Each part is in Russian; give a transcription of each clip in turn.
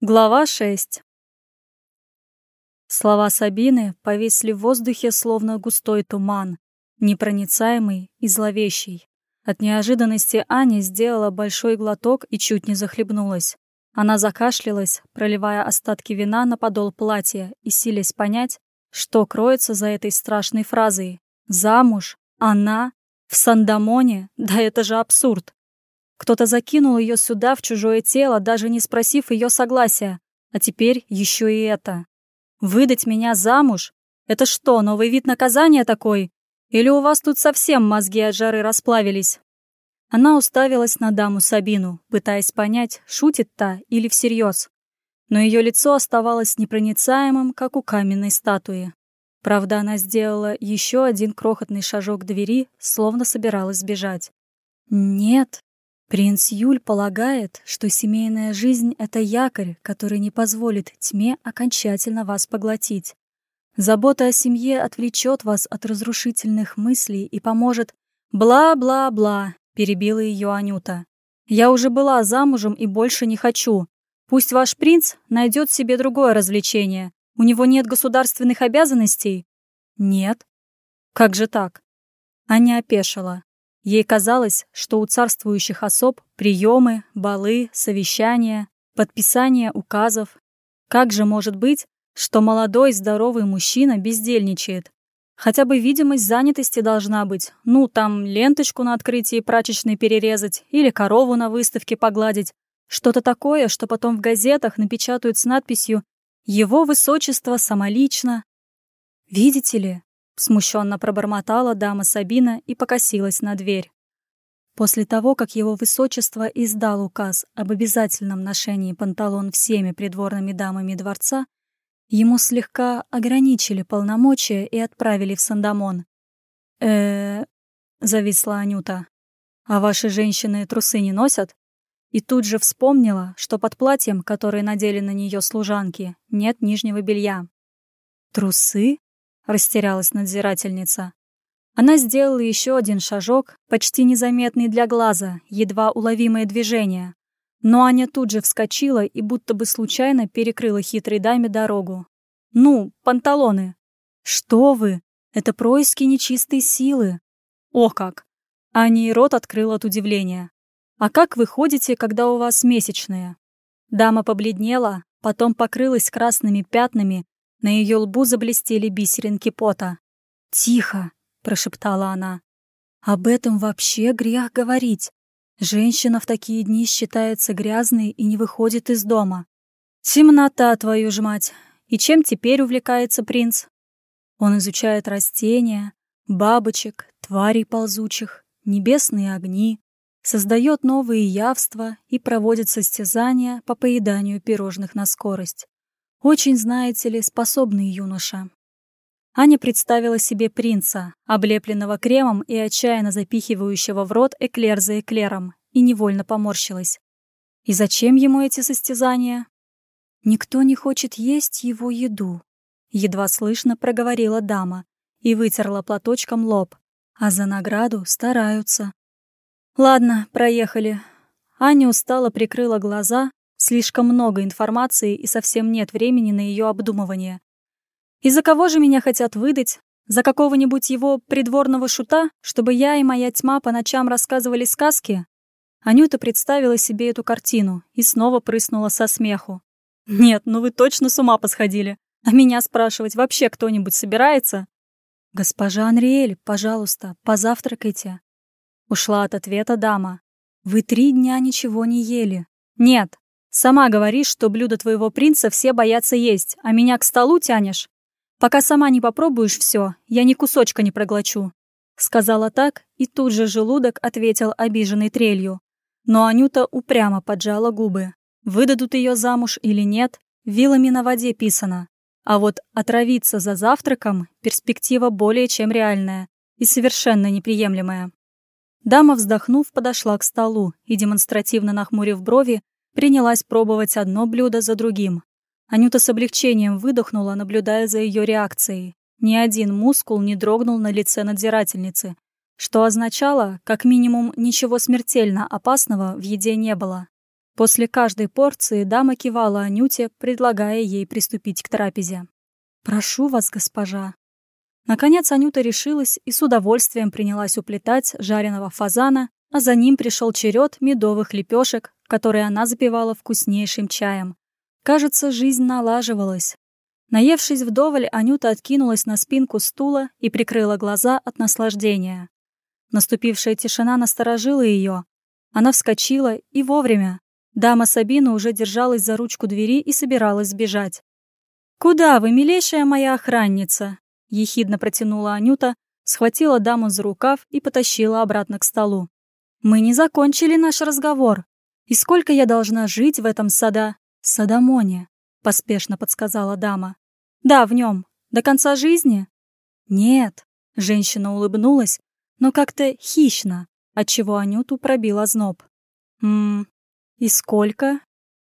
Глава 6 Слова Сабины повисли в воздухе, словно густой туман, непроницаемый и зловещий. От неожиданности Аня сделала большой глоток и чуть не захлебнулась. Она закашлялась, проливая остатки вина на подол платья и силясь понять, что кроется за этой страшной фразой. «Замуж? Она? В Сандамоне? Да это же абсурд!» Кто-то закинул ее сюда, в чужое тело, даже не спросив ее согласия. А теперь еще и это. Выдать меня замуж? Это что, новый вид наказания такой? Или у вас тут совсем мозги от жары расплавились? Она уставилась на даму Сабину, пытаясь понять, шутит та или всерьез. Но ее лицо оставалось непроницаемым, как у каменной статуи. Правда, она сделала еще один крохотный шажок к двери, словно собиралась сбежать. «Нет», Принц Юль полагает, что семейная жизнь — это якорь, который не позволит тьме окончательно вас поглотить. Забота о семье отвлечет вас от разрушительных мыслей и поможет «бла-бла-бла», — перебила ее Анюта. «Я уже была замужем и больше не хочу. Пусть ваш принц найдет себе другое развлечение. У него нет государственных обязанностей?» «Нет». «Как же так?» Аня опешила. Ей казалось, что у царствующих особ приемы, балы, совещания, подписание указов. Как же может быть, что молодой здоровый мужчина бездельничает? Хотя бы видимость занятости должна быть. Ну, там ленточку на открытии прачечной перерезать или корову на выставке погладить. Что-то такое, что потом в газетах напечатают с надписью «Его высочество самолично». Видите ли, Смущенно пробормотала дама Сабина и покосилась на дверь. После того, как его высочество издал указ об обязательном ношении панталон всеми придворными дамами дворца, ему слегка ограничили полномочия и отправили в Сандамон. э зависла Анюта. «А ваши женщины трусы не носят?» И тут же вспомнила, что под платьем, которое надели на нее служанки, нет нижнего белья. «Трусы?» Растерялась надзирательница. Она сделала еще один шажок, почти незаметный для глаза, едва уловимое движение. Но Аня тут же вскочила и будто бы случайно перекрыла хитрой даме дорогу. «Ну, панталоны!» «Что вы? Это происки нечистой силы!» «О как!» Аня и рот открыл от удивления. «А как вы ходите, когда у вас месячные?» Дама побледнела, потом покрылась красными пятнами на ее лбу заблестели бисеринки пота. «Тихо!» — прошептала она. «Об этом вообще грех говорить. Женщина в такие дни считается грязной и не выходит из дома. Темнота, твою ж мать! И чем теперь увлекается принц? Он изучает растения, бабочек, тварей ползучих, небесные огни, создает новые явства и проводит состязания по поеданию пирожных на скорость. Очень, знаете ли, способный юноша. Аня представила себе принца, облепленного кремом и отчаянно запихивающего в рот эклер за эклером, и невольно поморщилась. И зачем ему эти состязания? Никто не хочет есть его еду, едва слышно проговорила дама и вытерла платочком лоб, а за награду стараются. Ладно, проехали. Аня устало прикрыла глаза Слишком много информации и совсем нет времени на ее обдумывание. И за кого же меня хотят выдать? За какого-нибудь его придворного шута, чтобы я и моя тьма по ночам рассказывали сказки? Анюта представила себе эту картину и снова прыснула со смеху. «Нет, ну вы точно с ума посходили. А меня спрашивать вообще кто-нибудь собирается?» «Госпожа Анриэль, пожалуйста, позавтракайте». Ушла от ответа дама. «Вы три дня ничего не ели». «Нет, Сама говоришь, что блюда твоего принца все боятся есть, а меня к столу тянешь. Пока сама не попробуешь все, я ни кусочка не проглочу». Сказала так, и тут же желудок ответил обиженной трелью. Но Анюта упрямо поджала губы. Выдадут ее замуж или нет, вилами на воде писано. А вот отравиться за завтраком – перспектива более чем реальная и совершенно неприемлемая. Дама, вздохнув, подошла к столу и, демонстративно нахмурив брови, принялась пробовать одно блюдо за другим. Анюта с облегчением выдохнула, наблюдая за ее реакцией. Ни один мускул не дрогнул на лице надзирательницы, что означало, как минимум, ничего смертельно опасного в еде не было. После каждой порции дама кивала Анюте, предлагая ей приступить к трапезе. «Прошу вас, госпожа». Наконец Анюта решилась и с удовольствием принялась уплетать жареного фазана, а за ним пришел черед медовых лепешек, которые она запивала вкуснейшим чаем. Кажется, жизнь налаживалась. Наевшись вдоволь, Анюта откинулась на спинку стула и прикрыла глаза от наслаждения. Наступившая тишина насторожила ее. Она вскочила и вовремя. Дама Сабина уже держалась за ручку двери и собиралась сбежать. «Куда вы, милейшая моя охранница?» — ехидно протянула Анюта, схватила даму за рукав и потащила обратно к столу. «Мы не закончили наш разговор. И сколько я должна жить в этом сада? Садомоне?» — поспешно подсказала дама. «Да, в нем. До конца жизни?» «Нет», — женщина улыбнулась, но как-то хищно, отчего Анюту пробил озноб. «Ммм, и сколько?»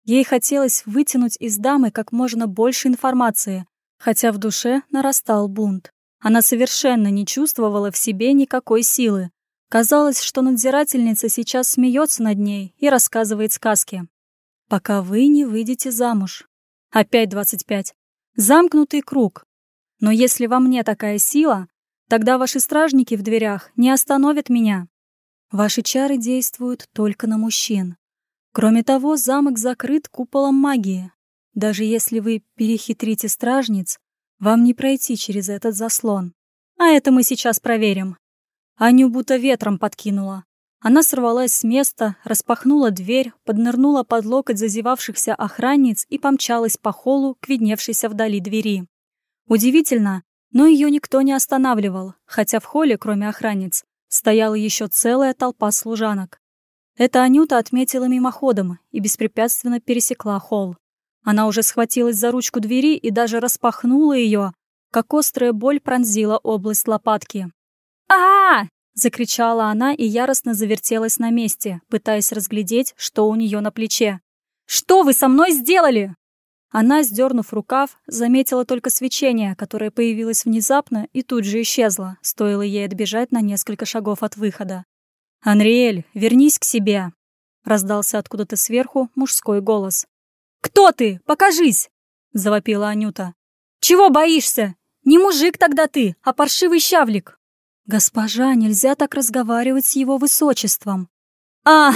Ей хотелось вытянуть из дамы как можно больше информации, хотя в душе нарастал бунт. Она совершенно не чувствовала в себе никакой силы. Казалось, что надзирательница сейчас смеется над ней и рассказывает сказки. «Пока вы не выйдете замуж». Опять двадцать пять. Замкнутый круг. Но если во мне такая сила, тогда ваши стражники в дверях не остановят меня. Ваши чары действуют только на мужчин. Кроме того, замок закрыт куполом магии. Даже если вы перехитрите стражниц, вам не пройти через этот заслон. А это мы сейчас проверим. Аню будто ветром подкинула. Она сорвалась с места, распахнула дверь, поднырнула под локоть зазевавшихся охранниц и помчалась по холлу к видневшейся вдали двери. Удивительно, но ее никто не останавливал, хотя в холле, кроме охранниц, стояла еще целая толпа служанок. Это Анюта отметила мимоходом и беспрепятственно пересекла холл. Она уже схватилась за ручку двери и даже распахнула ее, как острая боль пронзила область лопатки. А, закричала она и яростно завертелась на месте, пытаясь разглядеть, что у нее на плече. «Что вы со мной сделали?» Она, сдернув рукав, заметила только свечение, которое появилось внезапно и тут же исчезло, стоило ей отбежать на несколько шагов от выхода. «Анриэль, вернись к себе!» — раздался откуда-то сверху мужской голос. «Кто ты? Покажись!» — завопила Анюта. «Чего боишься? Не мужик тогда ты, а паршивый щавлик!» «Госпожа, нельзя так разговаривать с его высочеством!» «А,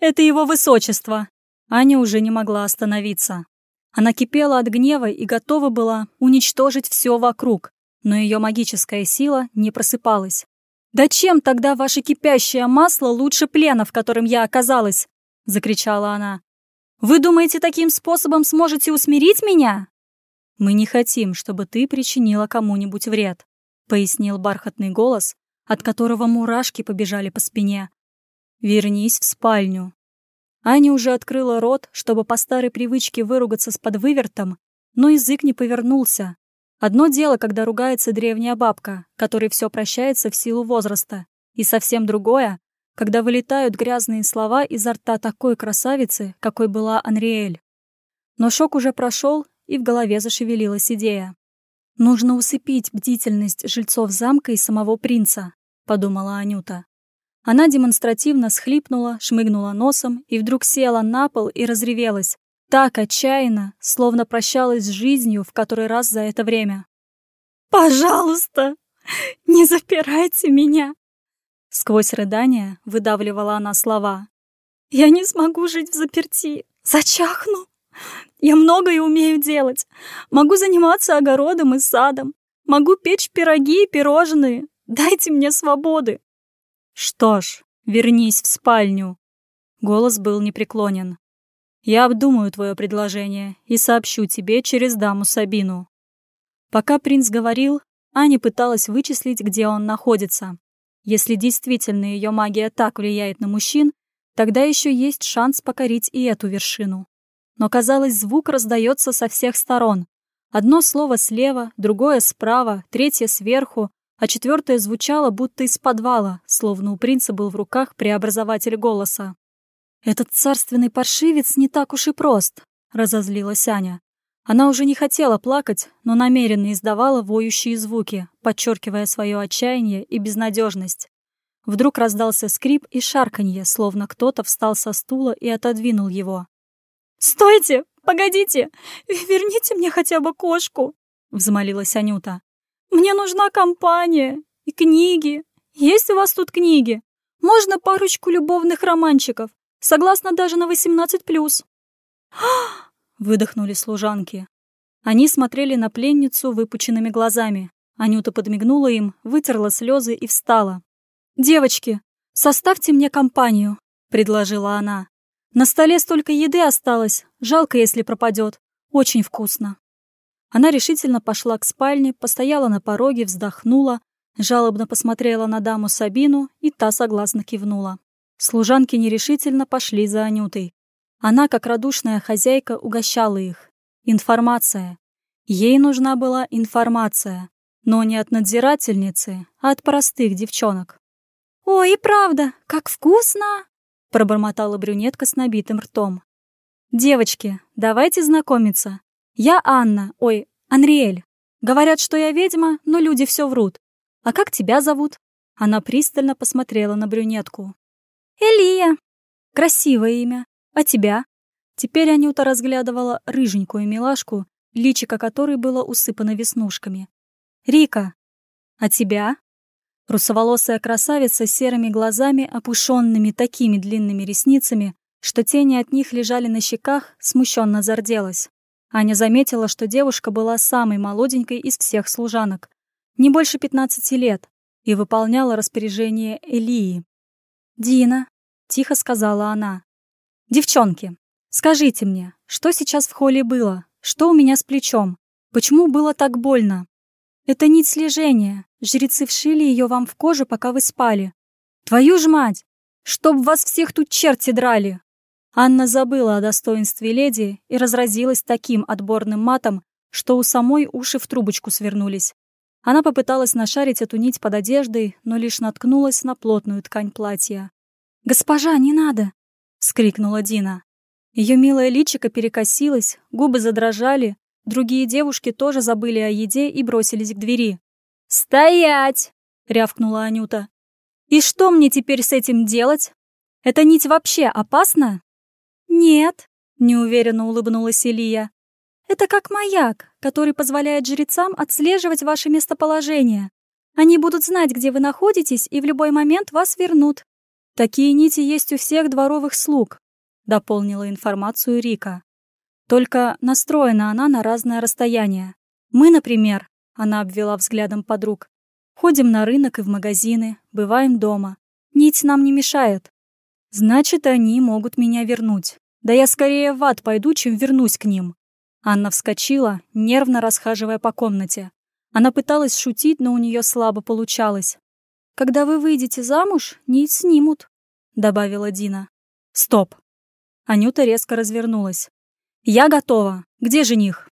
это его высочество!» Аня уже не могла остановиться. Она кипела от гнева и готова была уничтожить все вокруг, но ее магическая сила не просыпалась. «Да чем тогда ваше кипящее масло лучше плена, в котором я оказалась?» — закричала она. Вы думаете, таким способом сможете усмирить меня?» «Мы не хотим, чтобы ты причинила кому-нибудь вред», — пояснил бархатный голос, от которого мурашки побежали по спине. «Вернись в спальню». Аня уже открыла рот, чтобы по старой привычке выругаться с подвывертом, но язык не повернулся. Одно дело, когда ругается древняя бабка, которой все прощается в силу возраста, и совсем другое, когда вылетают грязные слова изо рта такой красавицы, какой была Анриэль. Но шок уже прошел, и в голове зашевелилась идея. «Нужно усыпить бдительность жильцов замка и самого принца», — подумала Анюта. Она демонстративно схлипнула, шмыгнула носом и вдруг села на пол и разревелась. Так отчаянно, словно прощалась с жизнью в который раз за это время. «Пожалуйста, не запирайте меня!» Сквозь рыдания выдавливала она слова. «Я не смогу жить в заперти. Зачахну. Я многое умею делать. Могу заниматься огородом и садом. Могу печь пироги и пирожные. Дайте мне свободы». «Что ж, вернись в спальню». Голос был непреклонен. «Я обдумаю твое предложение и сообщу тебе через даму Сабину». Пока принц говорил, Аня пыталась вычислить, где он находится. Если действительно ее магия так влияет на мужчин, тогда еще есть шанс покорить и эту вершину. Но, казалось, звук раздается со всех сторон. Одно слово слева, другое справа, третье сверху, а четвертое звучало будто из подвала, словно у принца был в руках преобразователь голоса. «Этот царственный паршивец не так уж и прост», — разозлилась Аня. Она уже не хотела плакать, но намеренно издавала воющие звуки, подчеркивая свое отчаяние и безнадежность. Вдруг раздался скрип и шарканье, словно кто-то встал со стула и отодвинул его. «Стойте! Погодите! Верните мне хотя бы кошку!» — взмолилась Анюта. «Мне нужна компания и книги. Есть у вас тут книги? Можно парочку любовных романчиков, согласно даже на 18+. выдохнули служанки. Они смотрели на пленницу выпученными глазами. Анюта подмигнула им, вытерла слезы и встала. «Девочки, составьте мне компанию», — предложила она. «На столе столько еды осталось, жалко, если пропадет. Очень вкусно». Она решительно пошла к спальне, постояла на пороге, вздохнула, жалобно посмотрела на даму Сабину, и та согласно кивнула. Служанки нерешительно пошли за Анютой. Она, как радушная хозяйка, угощала их. Информация. Ей нужна была информация, но не от надзирательницы, а от простых девчонок. «Ой, и правда, как вкусно!» — пробормотала брюнетка с набитым ртом. «Девочки, давайте знакомиться. Я Анна, ой, Анриэль. Говорят, что я ведьма, но люди все врут. А как тебя зовут?» Она пристально посмотрела на брюнетку. «Элия. Красивое имя. А тебя?» Теперь Анюта разглядывала рыженькую милашку, личико которой было усыпано веснушками. «Рика. А тебя?» Русоволосая красавица с серыми глазами, опушенными такими длинными ресницами, что тени от них лежали на щеках, смущенно зарделась. Аня заметила, что девушка была самой молоденькой из всех служанок, не больше 15 лет, и выполняла распоряжение Элии. «Дина», — тихо сказала она, — «девчонки, скажите мне, что сейчас в холле было? Что у меня с плечом? Почему было так больно?» «Это нить слежения. Жрецы вшили ее вам в кожу, пока вы спали. Твою ж мать! Чтоб вас всех тут черти драли!» Анна забыла о достоинстве леди и разразилась таким отборным матом, что у самой уши в трубочку свернулись. Она попыталась нашарить эту нить под одеждой, но лишь наткнулась на плотную ткань платья. «Госпожа, не надо!» — вскрикнула Дина. Ее милое личико перекосилось, губы задрожали, другие девушки тоже забыли о еде и бросились к двери. «Стоять!» — рявкнула Анюта. «И что мне теперь с этим делать? Эта нить вообще опасна?» «Нет», — неуверенно улыбнулась Илья. «Это как маяк, который позволяет жрецам отслеживать ваше местоположение. Они будут знать, где вы находитесь, и в любой момент вас вернут». «Такие нити есть у всех дворовых слуг», — дополнила информацию Рика. «Только настроена она на разное расстояние. Мы, например, — она обвела взглядом подруг, ходим на рынок и в магазины, бываем дома. Нить нам не мешает. Значит, они могут меня вернуть. Да я скорее в ад пойду, чем вернусь к ним. Анна вскочила, нервно расхаживая по комнате. Она пыталась шутить, но у нее слабо получалось. «Когда вы выйдете замуж, нить снимут», — добавила Дина. «Стоп!» Анюта резко развернулась. «Я готова. Где жених?»